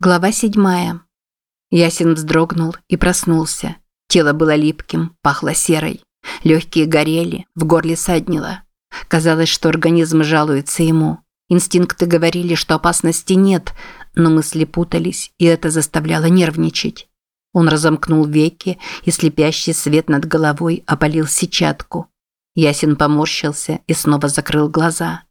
Глава седьмая. Ясен вздрогнул и проснулся. Тело было липким, пахло серой. Легкие горели, в горле саднило. Казалось, что организм жалуется ему. Инстинкты говорили, что опасности нет, но мысли путались, и это заставляло нервничать. Он разомкнул веки, и слепящий свет над головой опалил сетчатку. Ясен поморщился и снова закрыл глаза.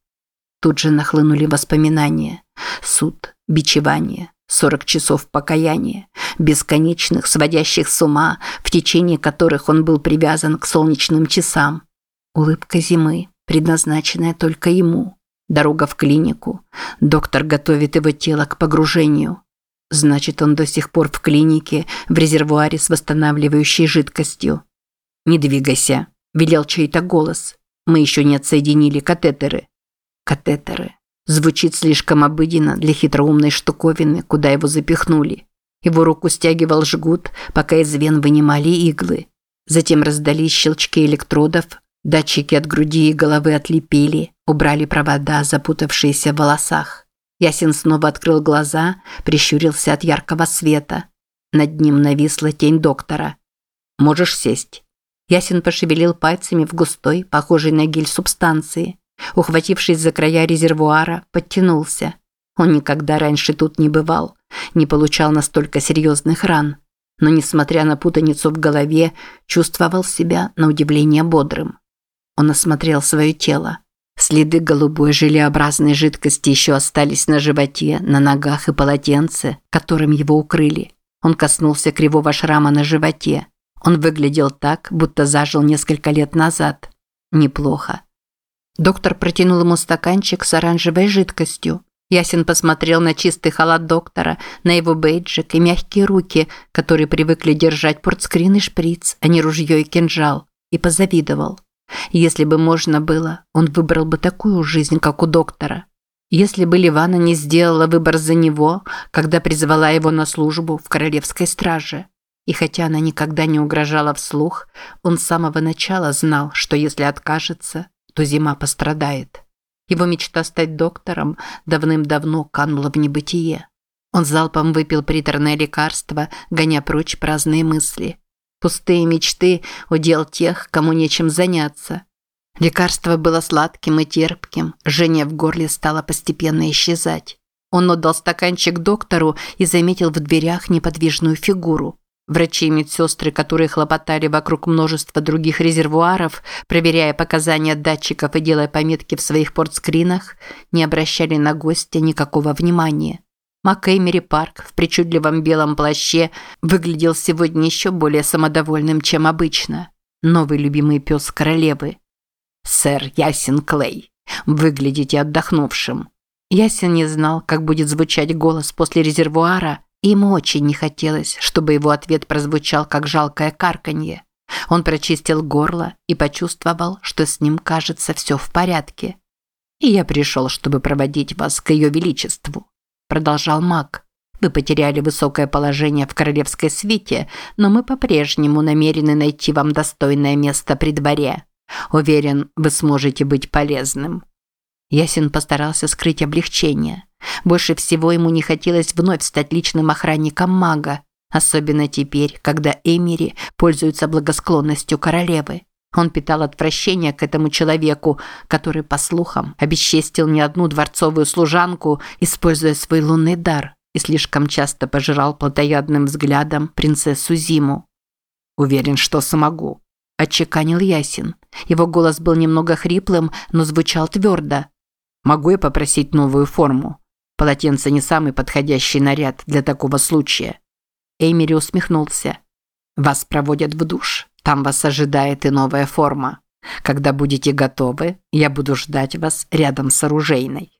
Тут же нахлынули воспоминания. Суд, бичевание, Сорок часов покаяния, бесконечных, сводящих с ума, в течение которых он был привязан к солнечным часам. Улыбка зимы, предназначенная только ему. Дорога в клинику. Доктор готовит его тело к погружению. Значит, он до сих пор в клинике, в резервуаре с восстанавливающей жидкостью. «Не двигайся», – велел чей-то голос. «Мы еще не отсоединили катетеры». Катетеры. Звучит слишком обыденно для хитроумной штуковины, куда его запихнули. Его руку стягивал жгут, пока из вен вынимали иглы. Затем раздались щелчки электродов, датчики от груди и головы отлепили, убрали провода, запутавшиеся в волосах. Ясен снова открыл глаза, прищурился от яркого света. Над ним нависла тень доктора. «Можешь сесть». Ясен пошевелил пальцами в густой, похожей на гель субстанции. Ухватившись за края резервуара, подтянулся. Он никогда раньше тут не бывал, не получал настолько серьезных ран. Но, несмотря на путаницу в голове, чувствовал себя, на удивление, бодрым. Он осмотрел свое тело. Следы голубой желеобразной жидкости еще остались на животе, на ногах и полотенце, которым его укрыли. Он коснулся кривого шрама на животе. Он выглядел так, будто зажил несколько лет назад. Неплохо. Доктор протянул ему стаканчик с оранжевой жидкостью. Ясен посмотрел на чистый халат доктора, на его бейджик и мягкие руки, которые привыкли держать портскрин и шприц, а не ружье и кинжал, и позавидовал. Если бы можно было, он выбрал бы такую жизнь, как у доктора. Если бы Ливана не сделала выбор за него, когда призвала его на службу в королевской страже. И хотя она никогда не угрожала вслух, он с самого начала знал, что если откажется, то зима пострадает. Его мечта стать доктором давным-давно канула в небытие. Он залпом выпил приторное лекарство, гоня прочь праздные мысли. Пустые мечты – удел тех, кому нечем заняться. Лекарство было сладким и терпким, жжение в горле стало постепенно исчезать. Он отдал стаканчик доктору и заметил в дверях неподвижную фигуру. Врачи и медсестры, которые хлопотали вокруг множества других резервуаров, проверяя показания датчиков и делая пометки в своих портскринах, не обращали на гостя никакого внимания. МакЭймери Парк в причудливом белом плаще выглядел сегодня еще более самодовольным, чем обычно. Новый любимый пес королевы. «Сэр Ясен Клей, выглядите отдохнувшим». Ясен не знал, как будет звучать голос после резервуара – Ему очень не хотелось, чтобы его ответ прозвучал как жалкое карканье. Он прочистил горло и почувствовал, что с ним, кажется, все в порядке. «И я пришел, чтобы проводить вас к ее величеству», – продолжал маг. «Вы потеряли высокое положение в королевской свите, но мы по-прежнему намерены найти вам достойное место при дворе. Уверен, вы сможете быть полезным». Ясен постарался скрыть облегчение. Больше всего ему не хотелось вновь стать личным охранником мага, особенно теперь, когда Эмири пользуется благосклонностью королевы. Он питал отвращение к этому человеку, который, по слухам, обесчестил не одну дворцовую служанку, используя свой лунный дар, и слишком часто пожирал плотоядным взглядом принцессу Зиму. «Уверен, что смогу», – отчеканил Ясин. Его голос был немного хриплым, но звучал твердо. «Могу я попросить новую форму? Полотенце не самый подходящий наряд для такого случая. Эймери усмехнулся. Вас проводят в душ. Там вас ожидает и новая форма. Когда будете готовы, я буду ждать вас рядом с оружейной.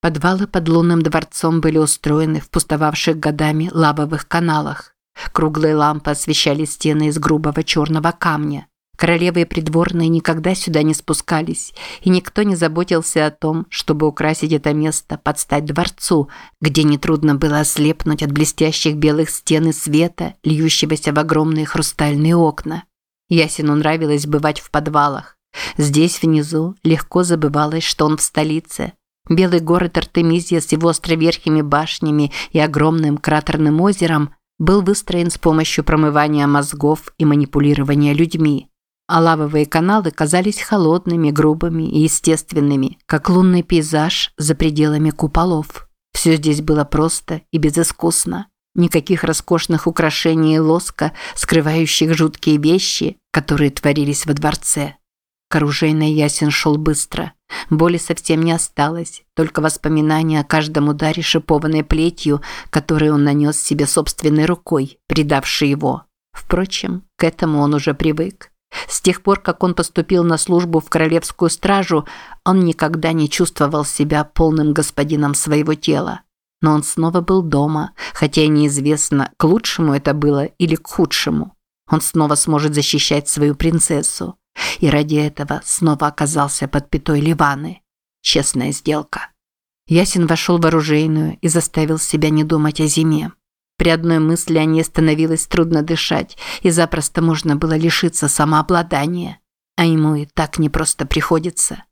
Подвалы под лунным дворцом были устроены в пустовавших годами лавовых каналах. Круглые лампы освещали стены из грубого черного камня. Королевы и придворные никогда сюда не спускались, и никто не заботился о том, чтобы украсить это место под стать дворцу, где нетрудно было ослепнуть от блестящих белых стен и света, льющегося в огромные хрустальные окна. Ясину нравилось бывать в подвалах. Здесь, внизу, легко забывалось, что он в столице. Белый город Артемизия с его островерхими башнями и огромным кратерным озером был выстроен с помощью промывания мозгов и манипулирования людьми. А лавовые каналы казались холодными, грубыми и естественными, как лунный пейзаж за пределами куполов. Все здесь было просто и безыскусно. Никаких роскошных украшений и лоска, скрывающих жуткие вещи, которые творились во дворце. К оружейной ясен шел быстро. Боли совсем не осталось, только воспоминания о каждом ударе шипованной плетью, которую он нанес себе собственной рукой, предавшей его. Впрочем, к этому он уже привык. С тех пор, как он поступил на службу в королевскую стражу, он никогда не чувствовал себя полным господином своего тела. Но он снова был дома, хотя неизвестно, к лучшему это было или к худшему. Он снова сможет защищать свою принцессу. И ради этого снова оказался под пятой Ливаны. Честная сделка. Ясин вошел в оружейную и заставил себя не думать о зиме. При одной мысли о ней становилось трудно дышать, и запросто можно было лишиться самообладания. А ему и так непросто приходится.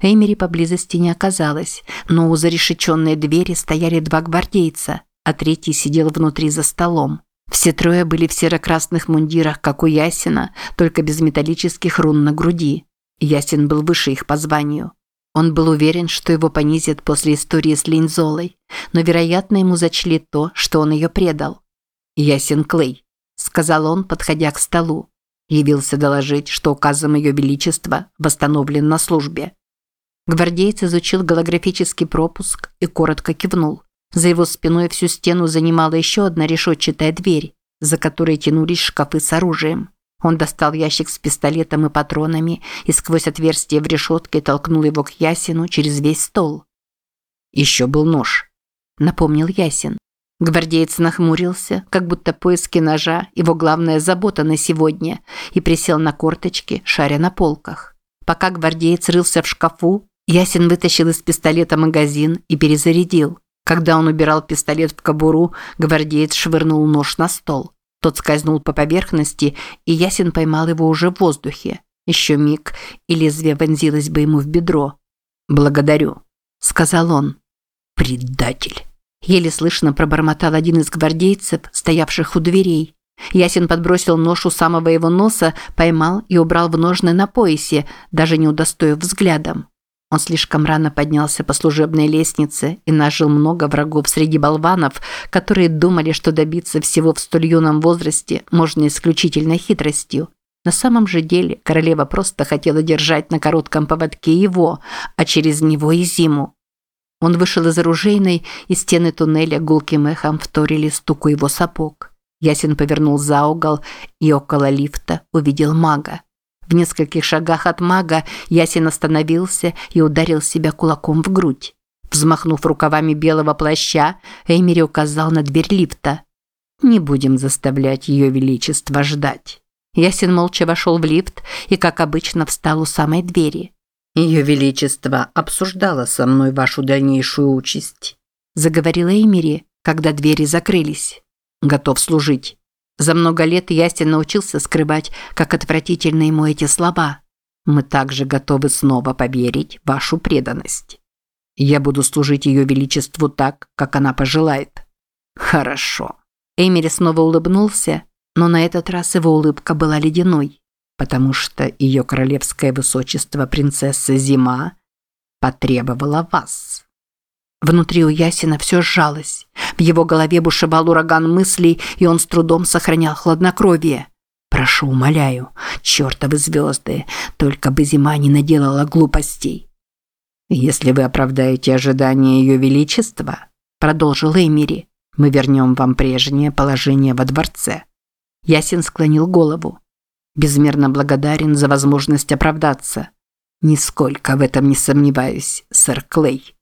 Эймери поблизости не оказалось, но у зарешеченной двери стояли два гвардейца, а третий сидел внутри за столом. Все трое были в серо-красных мундирах, как у Ясина, только без металлических рун на груди. Ясин был выше их по званию. Он был уверен, что его понизят после истории с Линзолой, но, вероятно, ему зачли то, что он ее предал. «Ясен Клей», – сказал он, подходя к столу. Явился доложить, что указом Ее Величества восстановлен на службе. Гвардеец изучил голографический пропуск и коротко кивнул. За его спиной всю стену занимала еще одна решетчатая дверь, за которой тянулись шкафы с оружием. Он достал ящик с пистолетом и патронами и сквозь отверстие в решетке толкнул его к Ясину через весь стол. «Еще был нож», – напомнил Ясин. Гвардеец нахмурился, как будто поиски ножа – его главная забота на сегодня, и присел на корточки, шаря на полках. Пока гвардеец рылся в шкафу, Ясин вытащил из пистолета магазин и перезарядил. Когда он убирал пистолет в кобуру, гвардеец швырнул нож на стол. Тот скользнул по поверхности, и Ясин поймал его уже в воздухе. Еще миг, и лезвие вонзилось бы ему в бедро. «Благодарю», – сказал он. «Предатель!» Еле слышно пробормотал один из гвардейцев, стоявших у дверей. Ясин подбросил нож у самого его носа, поймал и убрал в ножны на поясе, даже не удостоив взглядом. Он слишком рано поднялся по служебной лестнице и нажил много врагов среди болванов, которые думали, что добиться всего в столь юном возрасте можно исключительно хитростью. На самом же деле королева просто хотела держать на коротком поводке его, а через него и зиму. Он вышел из оружейной, и стены туннеля гулким эхом вторили стуку его сапог. Ясен повернул за угол и около лифта увидел мага. В нескольких шагах от мага Ясин остановился и ударил себя кулаком в грудь. Взмахнув рукавами белого плаща, Эймери указал на дверь лифта. «Не будем заставлять ее величество ждать». Ясин молча вошел в лифт и, как обычно, встал у самой двери. «Ее величество обсуждало со мной вашу дальнейшую участь», заговорила Эймери, когда двери закрылись. «Готов служить». За много лет Ястин научился скрывать, как отвратительны ему эти слова. Мы также готовы снова поверить вашу преданность. Я буду служить ее величеству так, как она пожелает. Хорошо. Эмери снова улыбнулся, но на этот раз его улыбка была ледяной, потому что ее королевское высочество принцесса Зима потребовала вас. Внутри у Ясина все сжалось. В его голове бушевал ураган мыслей, и он с трудом сохранял хладнокровие. «Прошу, умоляю, чертовы звезды, только бы зима не наделала глупостей». «Если вы оправдаете ожидания Ее Величества», – продолжил Эмири, – «мы вернем вам прежнее положение во дворце». Ясин склонил голову. Безмерно благодарен за возможность оправдаться. Нисколько в этом не сомневаюсь, сэр Клей.